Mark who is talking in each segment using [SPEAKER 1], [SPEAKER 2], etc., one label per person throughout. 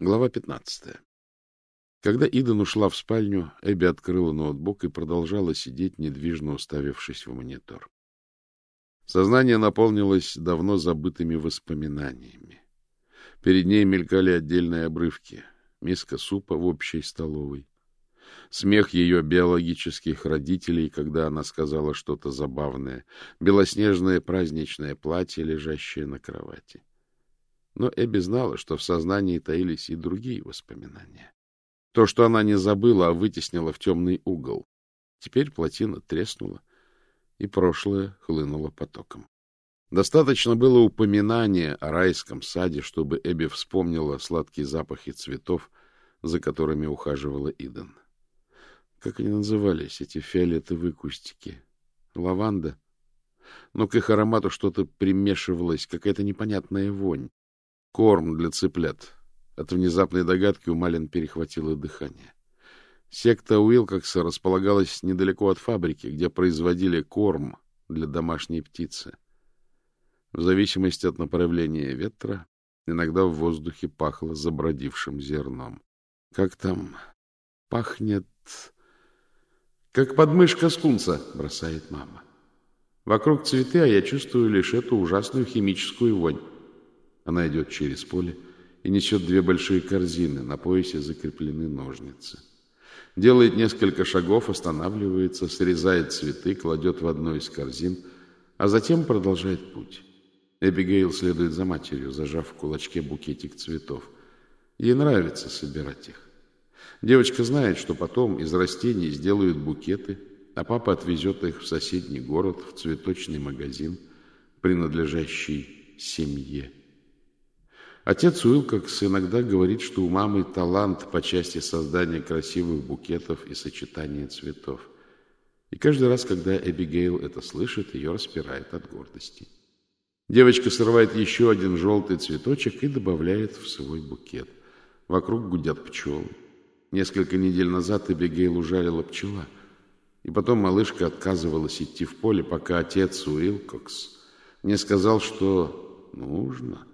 [SPEAKER 1] Глава 15. Когда Иден ушла в спальню, Эбби открыла ноутбук и продолжала сидеть, недвижно уставившись в монитор. Сознание наполнилось давно забытыми воспоминаниями. Перед ней мелькали отдельные обрывки. Миска супа в общей столовой. Смех ее биологических родителей, когда она сказала что-то забавное. Белоснежное праздничное платье, лежащее на кровати. Но Эбби знала, что в сознании таились и другие воспоминания. То, что она не забыла, а вытеснила в темный угол. Теперь плотина треснула, и прошлое хлынуло потоком. Достаточно было упоминания о райском саде, чтобы Эбби вспомнила сладкие запахи цветов, за которыми ухаживала Иден. Как они назывались, эти фиолетовые кустики? Лаванда? Но к их аромату что-то примешивалось, какая-то непонятная вонь. Корм для цыплят. От внезапной догадки у Малин перехватило дыхание. Секта Уилкокса располагалась недалеко от фабрики, где производили корм для домашней птицы. В зависимости от направления ветра, иногда в воздухе пахло забродившим зерном. Как там? Пахнет... Как подмышка скунса, бросает мама. Вокруг цветы, а я чувствую лишь эту ужасную химическую вонь. Она идет через поле и несет две большие корзины, на поясе закреплены ножницы. Делает несколько шагов, останавливается, срезает цветы, кладет в одну из корзин, а затем продолжает путь. Эбигейл следует за матерью, зажав в кулачке букетик цветов. Ей нравится собирать их. Девочка знает, что потом из растений сделают букеты, а папа отвезет их в соседний город, в цветочный магазин, принадлежащий семье. Отец Уилкокс иногда говорит, что у мамы талант по части создания красивых букетов и сочетания цветов. И каждый раз, когда Эбигейл это слышит, ее распирает от гордости. Девочка срывает еще один желтый цветочек и добавляет в свой букет. Вокруг гудят пчелы. Несколько недель назад Эбигейл ужалила пчела. И потом малышка отказывалась идти в поле, пока отец Уилкокс не сказал, что нужно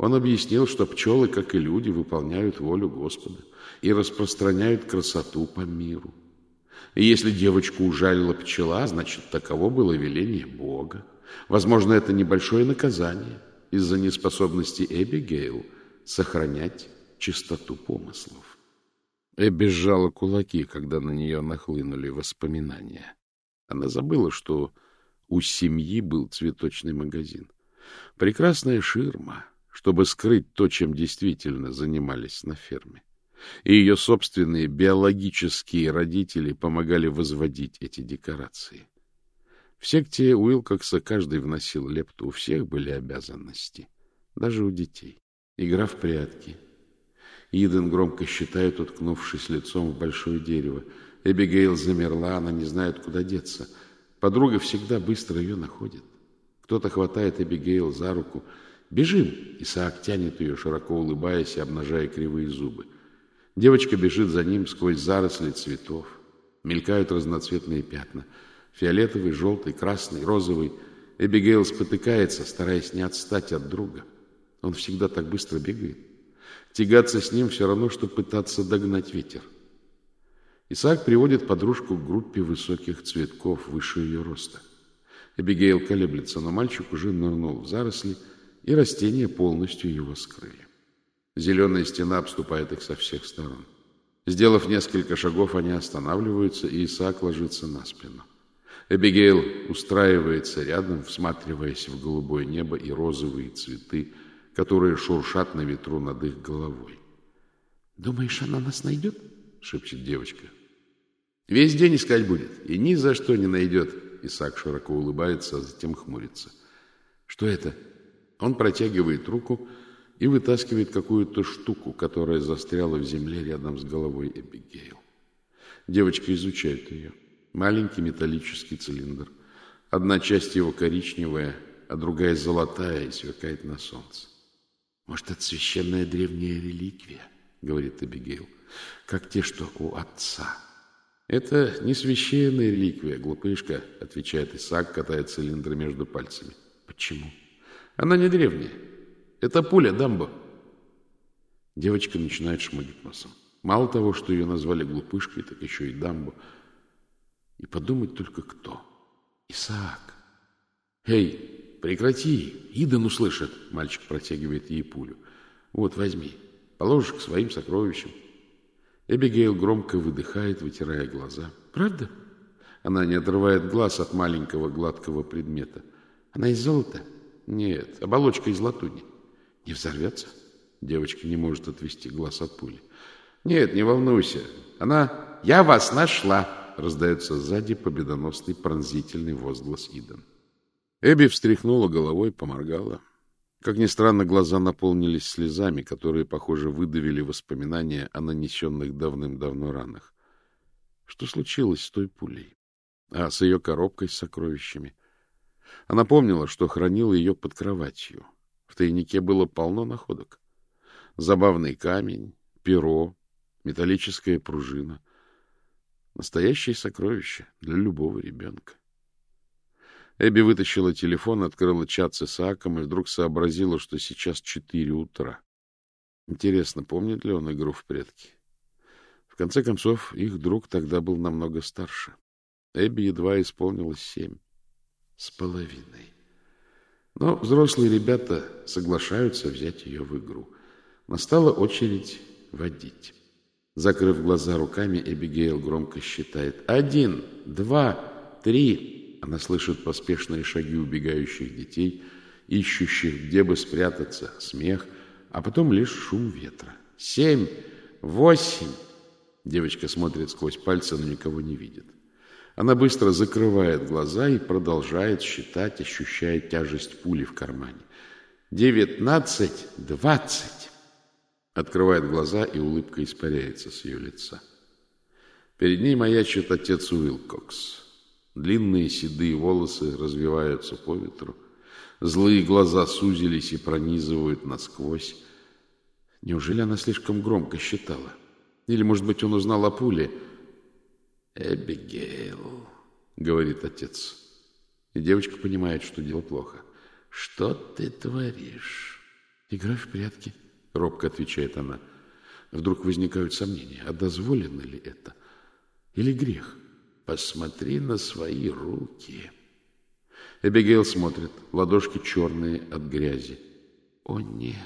[SPEAKER 1] он объяснил, что пчелы, как и люди, выполняют волю Господа и распространяют красоту по миру. И если девочку ужалила пчела, значит, таково было веление Бога. Возможно, это небольшое наказание из-за неспособности Эбигейл сохранять чистоту помыслов. Эбби сжала кулаки, когда на нее нахлынули воспоминания. Она забыла, что у семьи был цветочный магазин. Прекрасная ширма, чтобы скрыть то, чем действительно занимались на ферме. И ее собственные биологические родители помогали возводить эти декорации. В секте Уилкокса каждый вносил лепту, у всех были обязанности, даже у детей. Игра в прятки. Иден громко считает, уткнувшись лицом в большое дерево. Эбигейл замерла, она не знает, куда деться. Подруга всегда быстро ее находит. Кто-то хватает Эбигейл за руку — «Бежим!» Исаак тянет ее, широко улыбаясь и обнажая кривые зубы. Девочка бежит за ним сквозь заросли цветов. Мелькают разноцветные пятна. Фиолетовый, желтый, красный, розовый. Эбигейл спотыкается, стараясь не отстать от друга. Он всегда так быстро бегает. Тягаться с ним все равно, что пытаться догнать ветер. Исаак приводит подружку к группе высоких цветков выше ее роста. Эбигейл колеблется, но мальчик уже нырнул в заросли, и растения полностью его скрыли. Зеленая стена обступает их со всех сторон. Сделав несколько шагов, они останавливаются, и Исаак ложится на спину. Эбигейл устраивается рядом, всматриваясь в голубое небо и розовые цветы, которые шуршат на ветру над их головой. «Думаешь, она нас найдет?» — шепчет девочка. «Весь день искать будет, и ни за что не найдет». Исаак широко улыбается, а затем хмурится. «Что это?» Он протягивает руку и вытаскивает какую-то штуку, которая застряла в земле рядом с головой Эбигейл. Девочка изучает ее. Маленький металлический цилиндр. Одна часть его коричневая, а другая золотая и сверкает на солнце. «Может, это священная древняя реликвия?» — говорит Эбигейл. «Как те, что у отца». «Это не священная реликвия, глупышка», — отвечает Исаак, катая цилиндр между пальцами. «Почему?» Она не древняя. Это пуля Дамбо. Девочка начинает шмыгать носом. Мало того, что ее назвали глупышкой, так еще и дамбу. И подумать только кто. Исаак. «Эй, прекрати! Идан услышит!» Мальчик протягивает ей пулю. «Вот, возьми. Положишь к своим сокровищам». Эбигейл громко выдыхает, вытирая глаза. «Правда?» Она не отрывает глаз от маленького гладкого предмета. «Она из золота?» «Нет, оболочка из латуни». «Не взорвется?» Девочка не может отвести глаз от пули. «Нет, не волнуйся. Она... Я вас нашла!» Раздается сзади победоносный пронзительный возглас Идан. Эбби встряхнула головой, поморгала. Как ни странно, глаза наполнились слезами, которые, похоже, выдавили воспоминания о нанесенных давным-давно ранах. Что случилось с той пулей? А с ее коробкой с сокровищами? Она помнила, что хранила ее под кроватью. В тайнике было полно находок. Забавный камень, перо, металлическая пружина. Настоящее сокровище для любого ребенка. Эбби вытащила телефон, открыла чат с Исааком и вдруг сообразила, что сейчас четыре утра. Интересно, помнит ли он игру в предки? В конце концов, их друг тогда был намного старше. Эбби едва исполнилось семь с половиной. Но взрослые ребята соглашаются взять ее в игру. Настала очередь водить. Закрыв глаза руками, Эбигейл громко считает. «Один, два, три...» Она слышит поспешные шаги убегающих детей, ищущих, где бы спрятаться, смех, а потом лишь шум ветра. Семь, восемь. Девочка смотрит сквозь пальцы, но никого не видит. Она быстро закрывает глаза и продолжает считать, ощущая тяжесть пули в кармане. Девятнадцать, двадцать. Открывает глаза, и улыбка испаряется с ее лица. Перед ней маячит отец Уилкокс. Длинные седые волосы развиваются по ветру. Злые глаза сузились и пронизывают насквозь. Неужели она слишком громко считала? Или, может быть, он узнал о пуле? «Эбигейл», — говорит отец. И девочка понимает, что дело плохо. «Что ты творишь?» «Играю в прятки», — робко отвечает она. Вдруг возникают сомнения, а дозволено ли это? Или грех? Посмотри на свои руки. Эбигейл смотрит, ладошки черные от грязи. О, нет,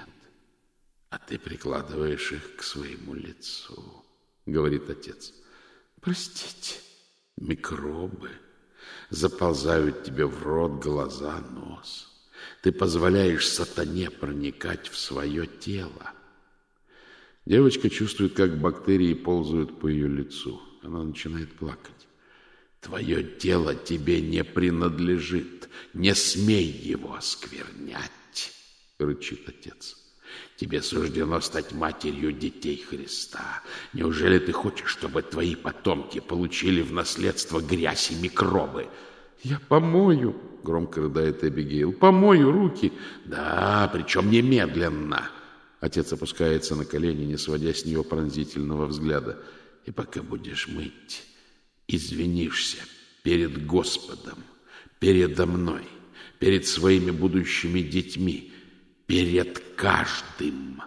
[SPEAKER 1] а ты прикладываешь их к своему лицу, говорит отец. Простите, микробы заползают тебе в рот, глаза, нос. Ты позволяешь сатане проникать в свое тело. Девочка чувствует, как бактерии ползают по ее лицу. Она начинает плакать. Твое тело тебе не принадлежит. Не смей его осквернять, — рычит отец. Тебе суждено стать матерью детей Христа. Неужели ты хочешь, чтобы твои потомки получили в наследство грязь и микробы? Я помою, — громко рыдает Эбигейл, — помою руки. Да, причем немедленно. Отец опускается на колени, не сводя с нее пронзительного взгляда. И пока будешь мыть извинишься перед Господом, передо мной, перед своими будущими детьми, перед каждым.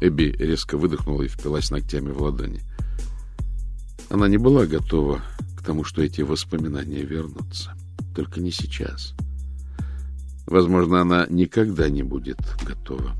[SPEAKER 1] Эбби резко выдохнула и впилась ногтями в ладони. Она не была готова к тому, что эти воспоминания вернутся. Только не сейчас. Возможно, она никогда не будет готова.